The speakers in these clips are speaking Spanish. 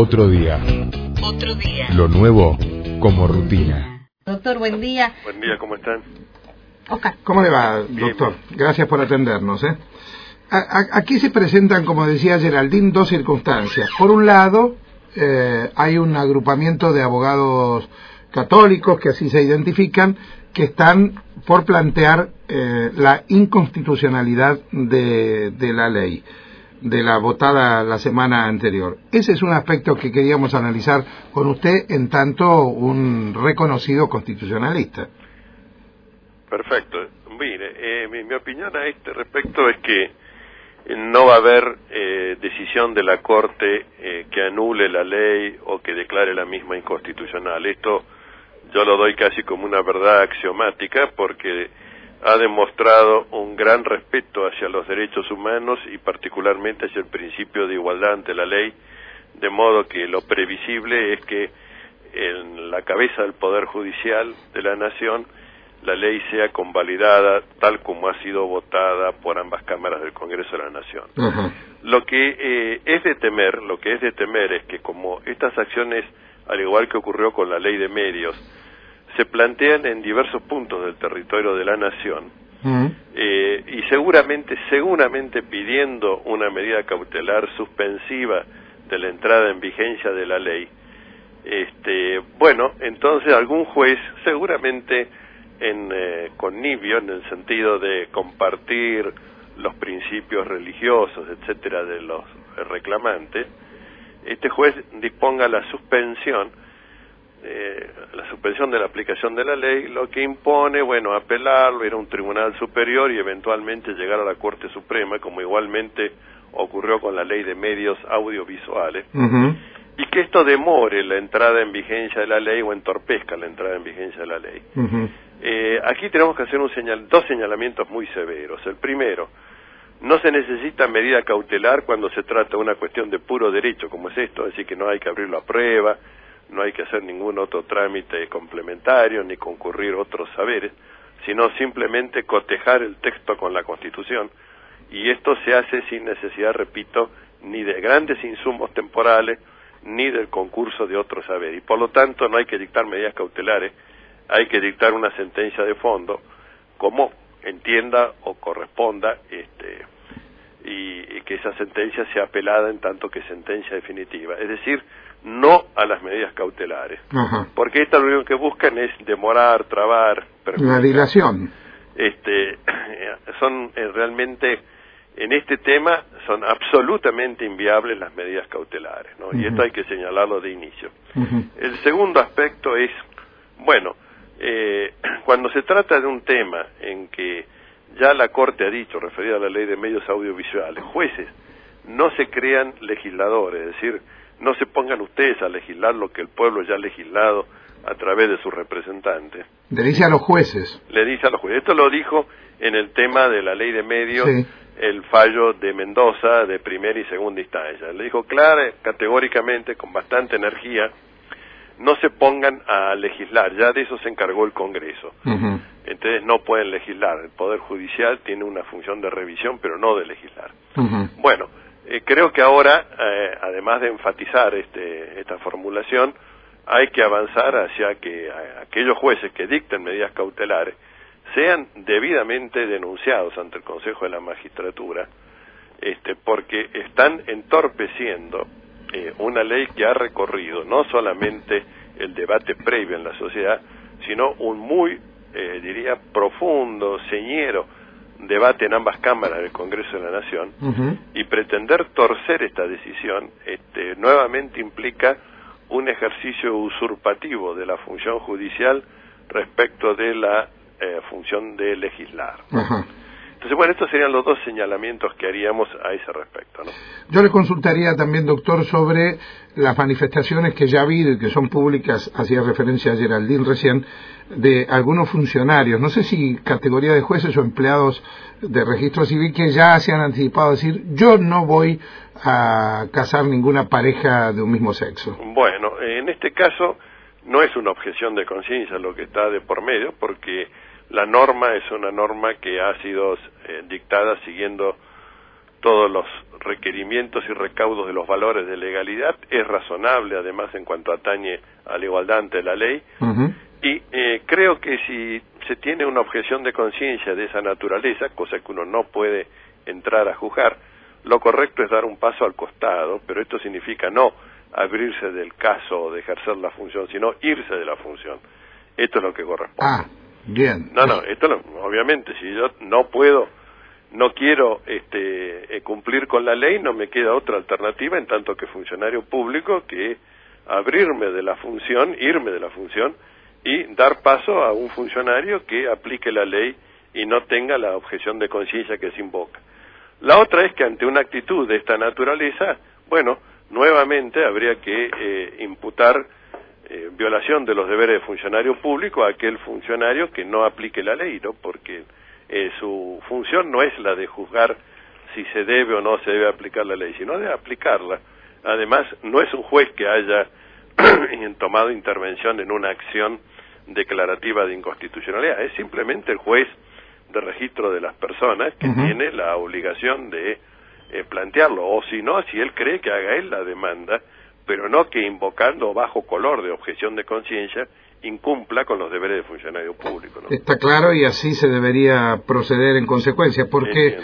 Otro día. Otro día. Lo nuevo como rutina. Doctor, buen día. Buen día, ¿cómo están? Oscar. ¿Cómo le va, Bien. doctor? Gracias por atendernos. ¿eh? A- a- aquí se presentan, como decía Geraldine, dos circunstancias. Por un lado, eh, hay un agrupamiento de abogados católicos, que así se identifican, que están por plantear eh, la inconstitucionalidad de, de la ley, de la votada la semana anterior. Ese es un aspecto que queríamos analizar con usted en tanto un reconocido constitucionalista. Perfecto. Mire, eh, mi, mi opinión a este respecto es que no va a haber eh, decisión de la Corte eh, que anule la ley o que declare la misma inconstitucional. Esto yo lo doy casi como una verdad axiomática porque ha demostrado un gran respeto hacia los derechos humanos y particularmente hacia el principio de igualdad ante la ley, de modo que lo previsible es que en la cabeza del Poder Judicial de la Nación la ley sea convalidada tal como ha sido votada por ambas cámaras del Congreso de la Nación. Lo que eh, es de temer, lo que es de temer es que como estas acciones, al igual que ocurrió con la ley de medios, se plantean en diversos puntos del territorio de la nación, Mm. eh, y seguramente, seguramente pidiendo una medida cautelar suspensiva de la entrada en vigencia de la ley, este, bueno, entonces algún juez, seguramente en eh, connivio, en el sentido de compartir los principios religiosos, etcétera, de los reclamantes, este juez disponga la suspensión, eh, la suspensión de la aplicación de la ley, lo que impone, bueno, apelarlo, ir a un tribunal superior y eventualmente llegar a la Corte Suprema, como igualmente ocurrió con la ley de medios audiovisuales, y que esto demore la entrada en vigencia de la ley o entorpezca la entrada en vigencia de la ley. Eh, aquí tenemos que hacer un señal, dos señalamientos muy severos. El primero, no se necesita medida cautelar cuando se trata de una cuestión de puro derecho, como es esto, es decir, que no hay que abrirlo a prueba, no hay que hacer ningún otro trámite complementario, ni concurrir otros saberes, sino simplemente cotejar el texto con la Constitución, y esto se hace sin necesidad, repito, ni de grandes insumos temporales, ni del concurso de otros saberes. Y por lo tanto no hay que dictar medidas cautelares, hay que dictar una sentencia de fondo, como entienda o corresponda, este, y que esa sentencia sea apelada en tanto que sentencia definitiva. Es decir, no a las medidas cautelares. Ajá. Porque estas lo único que buscan es demorar, trabar, La dilación. este son eh, realmente en este tema son absolutamente inviables las medidas cautelares ¿no? y esto hay que señalarlo de inicio el segundo aspecto es bueno eh, cuando se trata de un tema en que ya la corte ha dicho referido a la ley de medios audiovisuales jueces no se crean legisladores es decir no se pongan ustedes a legislar lo que el pueblo ya ha legislado a través de sus representantes Le dice a los jueces. le dice a los jueces. Esto lo dijo en el tema de la ley de medios, Sí. el fallo de Mendoza de primera y segunda instancia. Le dijo clara, categóricamente, con bastante energía, no se pongan a legislar, ya de eso se encargó el Congreso. Entonces no pueden legislar. El Poder Judicial tiene una función de revisión, pero no de legislar. Bueno, eh, creo que ahora, eh, además de enfatizar este, esta formulación, hay que avanzar hacia que aquellos jueces que dicten medidas cautelares sean debidamente denunciados ante el Consejo de la Magistratura, este, porque están entorpeciendo eh, una ley que ha recorrido no solamente el debate previo en la sociedad, sino un muy, eh, diría, profundo, señero debate en ambas cámaras del Congreso de la Nación, y pretender torcer esta decisión este, nuevamente implica un ejercicio usurpativo de la función judicial respecto de la eh, función de legislar. Entonces, bueno, estos serían los dos señalamientos que haríamos a ese respecto. ¿no? Yo le consultaría también, doctor, sobre las manifestaciones que ya ha habido y que son públicas, hacía referencia a Geraldine recién, de algunos funcionarios, no sé si categoría de jueces o empleados de registro civil, que ya se han anticipado a decir, yo no voy a casar ninguna pareja de un mismo sexo. Bueno, en este caso no es una objeción de conciencia lo que está de por medio, porque la norma es una norma que ha sido eh, dictada siguiendo todos los requerimientos y recaudos de los valores de legalidad, es razonable además en cuanto atañe a la igualdad ante la ley, y eh, creo que si se tiene una objeción de conciencia de esa naturaleza, cosa que uno no puede entrar a juzgar, lo correcto es dar un paso al costado, pero esto significa no abrirse del caso o de ejercer la función, sino irse de la función. Esto es lo que corresponde. Ah, bien. No, no, esto obviamente, si yo no puedo, no quiero este, eh, cumplir con la ley, no me queda otra alternativa en tanto que funcionario público que abrirme de la función, irme de la función y dar paso a un funcionario que aplique la ley y no tenga la objeción de conciencia que se invoca. La otra es que ante una actitud de esta naturaleza, bueno, nuevamente habría que eh, imputar eh, violación de los deberes de funcionario público a aquel funcionario que no aplique la ley, ¿no? Porque eh, su función no es la de juzgar si se debe o no se debe aplicar la ley, sino de aplicarla. Además, no es un juez que haya tomado intervención en una acción declarativa de inconstitucionalidad, es simplemente el juez de registro de las personas que tiene la obligación de eh, plantearlo, o si no, si él cree que haga él la demanda, pero no que invocando bajo color de objeción de conciencia incumpla con los deberes de funcionario público. Está claro y así se debería proceder en consecuencia, porque eh,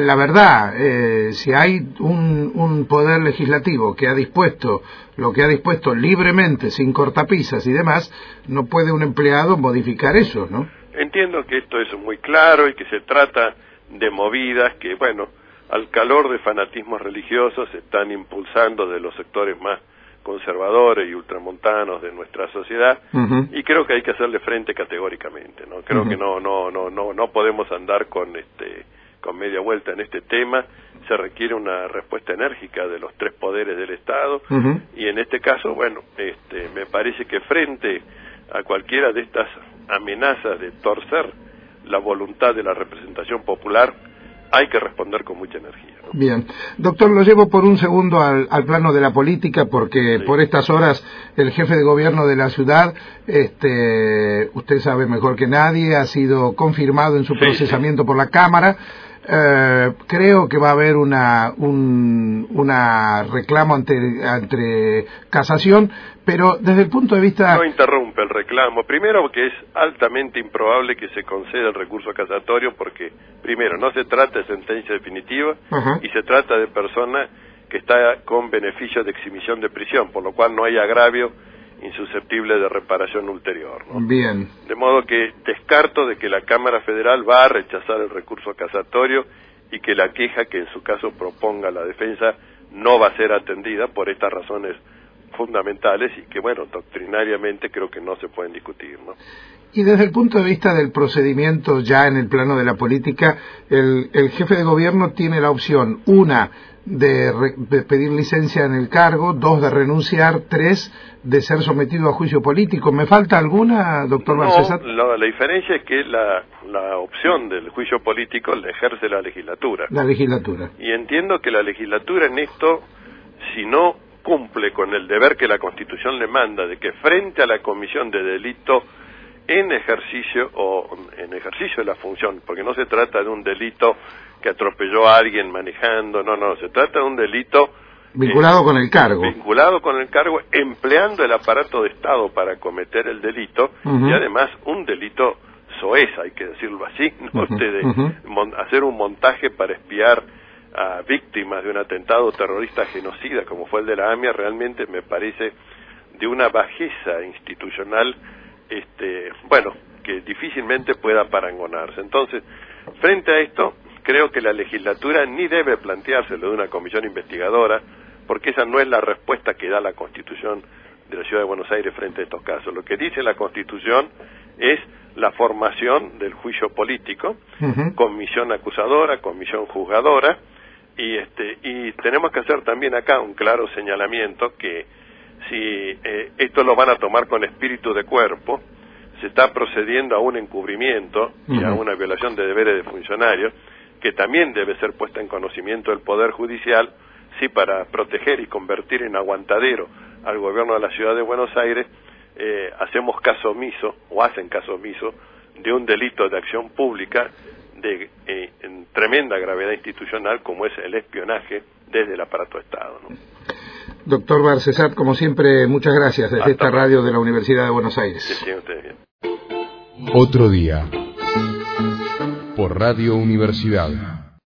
la verdad, eh, si hay un, un, poder legislativo que ha dispuesto lo que ha dispuesto libremente, sin cortapisas y demás, no puede un empleado modificar eso, ¿no? Entiendo que esto es muy claro y que se trata de movidas que, bueno, al calor de fanatismos religiosos se están impulsando de los sectores más conservadores y ultramontanos de nuestra sociedad y creo que hay que hacerle frente categóricamente no creo que no no no no no podemos andar con este con media vuelta en este tema. Se requiere una respuesta enérgica de los tres poderes del Estado y en este caso bueno este me parece que frente a cualquiera de estas amenazas de torcer la voluntad de la representación popular hay que responder con mucha energía. Bien. Doctor, lo llevo por un segundo al, plano de la política porque por estas horas el jefe de gobierno de la ciudad, este, usted sabe mejor que nadie, ha sido confirmado en su procesamiento por la Cámara. Eh, creo que va a haber una, un una reclamo ante, ante casación, pero desde el punto de vista... No interrumpe el reclamo. Primero que es altamente improbable que se conceda el recurso casatorio porque, primero, no se trata de sentencia definitiva y se trata de persona que está con beneficio de exhibición de prisión, por lo cual no hay agravio insusceptible de reparación ulterior. Bien. De modo que descarto de que la Cámara Federal va a rechazar el recurso casatorio y que la queja que en su caso proponga la defensa no va a ser atendida por estas razones fundamentales y que, bueno, doctrinariamente creo que no se pueden discutir, ¿no? Y desde el punto de vista del procedimiento ya en el plano de la política, el, el jefe de gobierno tiene la opción, una, de, pedir licencia en el cargo, dos, de renunciar, tres, de ser sometido a juicio político. ¿Me falta alguna, doctor no, la diferencia es que la, la opción del juicio político la ejerce la legislatura. La legislatura. Y entiendo que la legislatura en esto, si no cumple con el deber que la Constitución le manda de que frente a la comisión de delito en ejercicio o en ejercicio de la función, porque no se trata de un delito que atropelló a alguien manejando, no, no, se trata de un delito vinculado con el cargo. Vinculado con el cargo, empleando el aparato de Estado para cometer el delito y además un delito soez, hay que decirlo así, ¿no? de hacer un montaje para espiar a víctimas de un atentado terrorista genocida como fue el de la AMIA realmente me parece de una bajeza institucional este bueno que difícilmente pueda parangonarse. Entonces frente a esto creo que la legislatura ni debe planteárselo de una comisión investigadora porque esa no es la respuesta que da la constitución de la ciudad de Buenos Aires frente a estos casos. Lo que dice la constitución es la formación del juicio político, comisión acusadora, comisión juzgadora, y este y tenemos que hacer también acá un claro señalamiento que si eh, esto lo van a tomar con espíritu de cuerpo se está procediendo a un encubrimiento y a una violación de deberes de funcionarios que también debe ser puesta en conocimiento del poder judicial si para proteger y convertir en aguantadero al gobierno de la ciudad de Buenos Aires eh, hacemos caso omiso o hacen caso omiso de un delito de acción pública de eh, tremenda gravedad institucional como es el espionaje desde el aparato de Estado. ¿no? Doctor Barcesat, como siempre, muchas gracias desde esta radio de la Universidad de Buenos Aires. Sí, bien. Otro día. Por Radio Universidad.